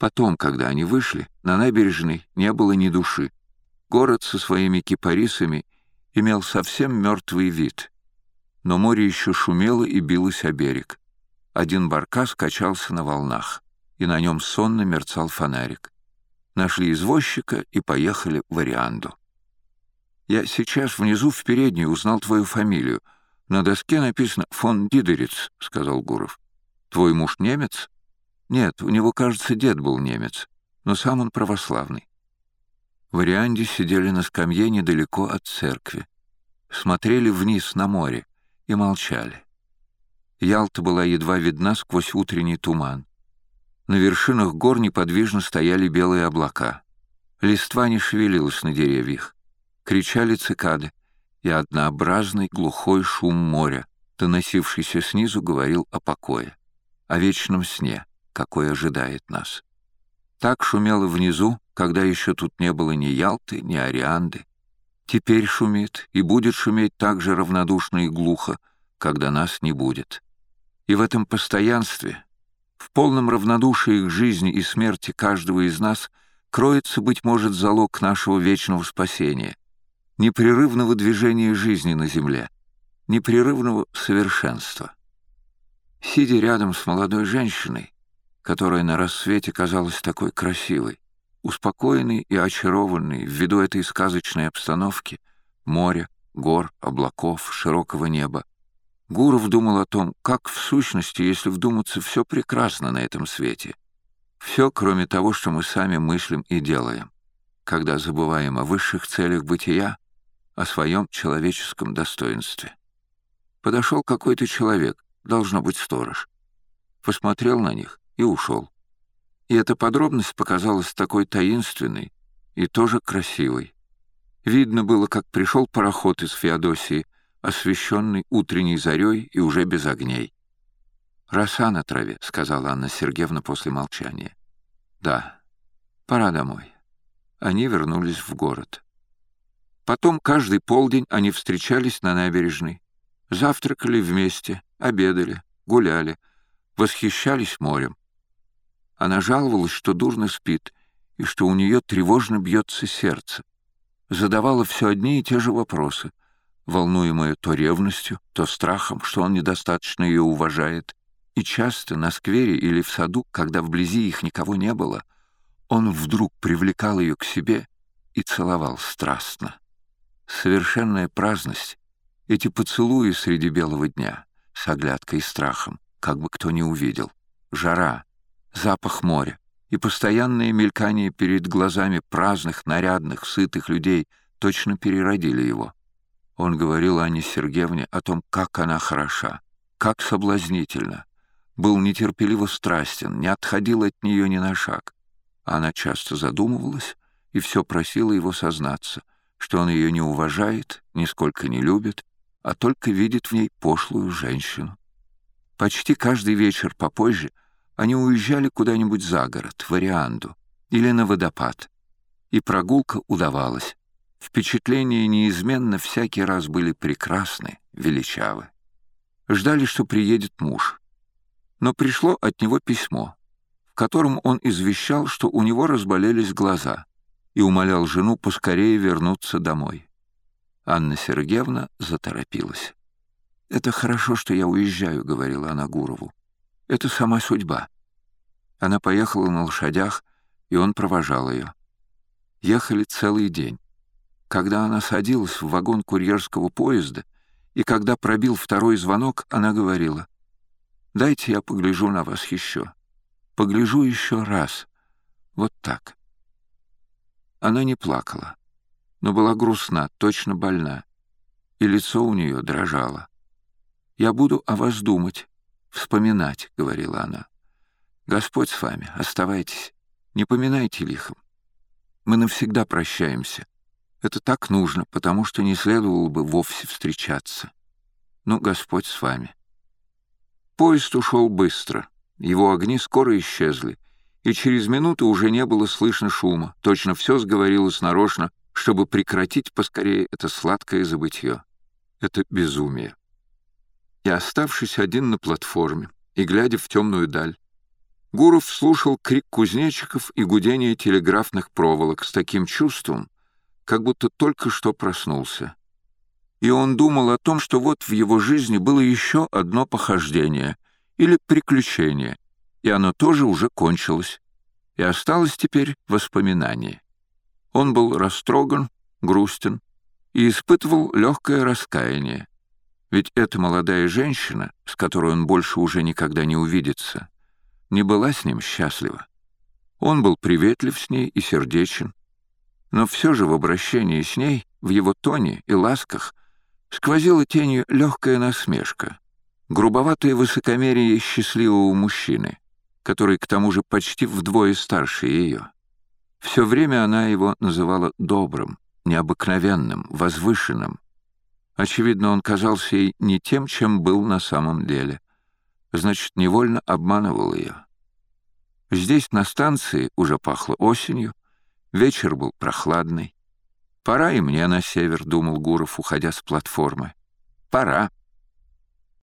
Потом, когда они вышли, на набережной не было ни души. Город со своими кипарисами имел совсем мертвый вид. Но море еще шумело и билось о берег. Один баркас качался на волнах, и на нем сонно мерцал фонарик. Нашли извозчика и поехали в Арианду. «Я сейчас внизу в передней узнал твою фамилию. На доске написано «фон Дидериц», — сказал Гуров. «Твой муж немец?» «Нет, у него, кажется, дед был немец, но сам он православный». В Арианде сидели на скамье недалеко от церкви. Смотрели вниз на море и молчали. Ялта была едва видна сквозь утренний туман. На вершинах гор неподвижно стояли белые облака. Листва не шевелилась на деревьях. Кричали цикады, и однообразный глухой шум моря, доносившийся снизу, говорил о покое, о вечном сне, какой ожидает нас. Так шумело внизу, когда еще тут не было ни Ялты, ни Орианды. Теперь шумит и будет шуметь так же равнодушно и глухо, когда нас не будет. И в этом постоянстве, в полном равнодушии к жизни и смерти каждого из нас, кроется, быть может, залог нашего вечного спасения, непрерывного движения жизни на земле, непрерывного совершенства. Сидя рядом с молодой женщиной, которая на рассвете казалась такой красивой, успокоенной и очарованной ввиду этой сказочной обстановки моря, гор, облаков, широкого неба, Гуров думал о том, как в сущности, если вдуматься, все прекрасно на этом свете. Все, кроме того, что мы сами мыслим и делаем, когда забываем о высших целях бытия, о своем человеческом достоинстве. Подошел какой-то человек, должно быть сторож. Посмотрел на них и ушел. И эта подробность показалась такой таинственной и тоже красивой. Видно было, как пришел пароход из Феодосии, освещенный утренней зарей и уже без огней. «Роса на траве», — сказала Анна Сергеевна после молчания. «Да, пора домой». Они вернулись в город. Потом каждый полдень они встречались на набережной, завтракали вместе, обедали, гуляли, восхищались морем. Она жаловалась, что дурно спит, и что у нее тревожно бьется сердце. Задавала все одни и те же вопросы волнуемая то ревностью, то страхом, что он недостаточно ее уважает, и часто на сквере или в саду, когда вблизи их никого не было, он вдруг привлекал ее к себе и целовал страстно. Совершенная праздность, эти поцелуи среди белого дня, с оглядкой и страхом, как бы кто ни увидел, жара, запах моря и постоянное мелькание перед глазами праздных, нарядных, сытых людей точно переродили его. Он говорил Анне Сергеевне о том, как она хороша, как соблазнительна. Был нетерпеливо страстен, не отходил от нее ни на шаг. Она часто задумывалась и все просила его сознаться, что он ее не уважает, нисколько не любит, а только видит в ней пошлую женщину. Почти каждый вечер попозже они уезжали куда-нибудь за город, в Арианду или на водопад, и прогулка удавалась. Впечатления неизменно всякий раз были прекрасны, величавы. Ждали, что приедет муж. Но пришло от него письмо, в котором он извещал, что у него разболелись глаза, и умолял жену поскорее вернуться домой. Анна Сергеевна заторопилась. «Это хорошо, что я уезжаю», — говорила она Гурову. «Это сама судьба». Она поехала на лошадях, и он провожал ее. Ехали целый день. Когда она садилась в вагон курьерского поезда, и когда пробил второй звонок, она говорила, «Дайте я погляжу на вас еще. Погляжу еще раз. Вот так». Она не плакала, но была грустна, точно больна, и лицо у нее дрожало. «Я буду о вас думать, вспоминать», — говорила она. «Господь с вами, оставайтесь, не поминайте лихом. Мы навсегда прощаемся». Это так нужно, потому что не следовало бы вовсе встречаться. Ну, Господь с вами. Поезд ушел быстро. Его огни скоро исчезли, и через минуту уже не было слышно шума. Точно все сговорилось нарочно, чтобы прекратить поскорее это сладкое забытье. Это безумие. И оставшись один на платформе, и глядя в темную даль, Гуров слушал крик кузнечиков и гудение телеграфных проволок с таким чувством, как будто только что проснулся. И он думал о том, что вот в его жизни было еще одно похождение или приключение, и оно тоже уже кончилось, и осталось теперь воспоминание. Он был растроган, грустен и испытывал легкое раскаяние. Ведь эта молодая женщина, с которой он больше уже никогда не увидится, не была с ним счастлива. Он был приветлив с ней и сердечен, но все же в обращении с ней, в его тоне и ласках, сквозила тенью легкая насмешка, грубоватое высокомерие счастливого мужчины, который к тому же почти вдвое старше ее. Все время она его называла добрым, необыкновенным, возвышенным. Очевидно, он казался ей не тем, чем был на самом деле. Значит, невольно обманывал ее. Здесь, на станции, уже пахло осенью, вечер был прохладный. «Пора и мне на север», — думал Гуров, уходя с платформы. «Пора».